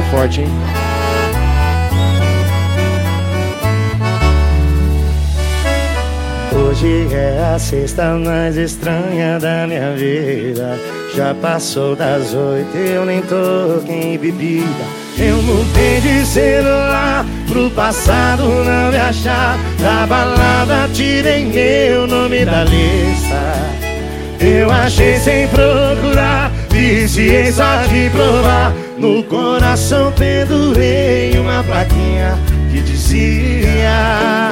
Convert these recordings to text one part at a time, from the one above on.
forte, hein? Hoje é a sexta mais estranha da minha vida. Já passou das oito, eu nem tô em bebida. Eu mudei de celular pro passado não me achar. Da balada tirei meu nome da lista. Eu achei sem procurar, só de provar. No coração pendurei uma plaquinha que dizia.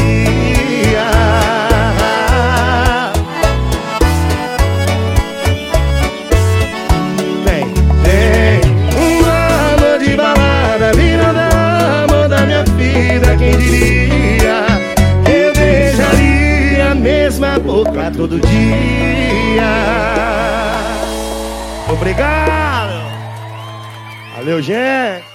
dia. Vem, vem, um ano de balada, virando amor da minha vida, quem diria? Eu beijaria a mesma boca todo dia. Obrigado! Valeu, gente!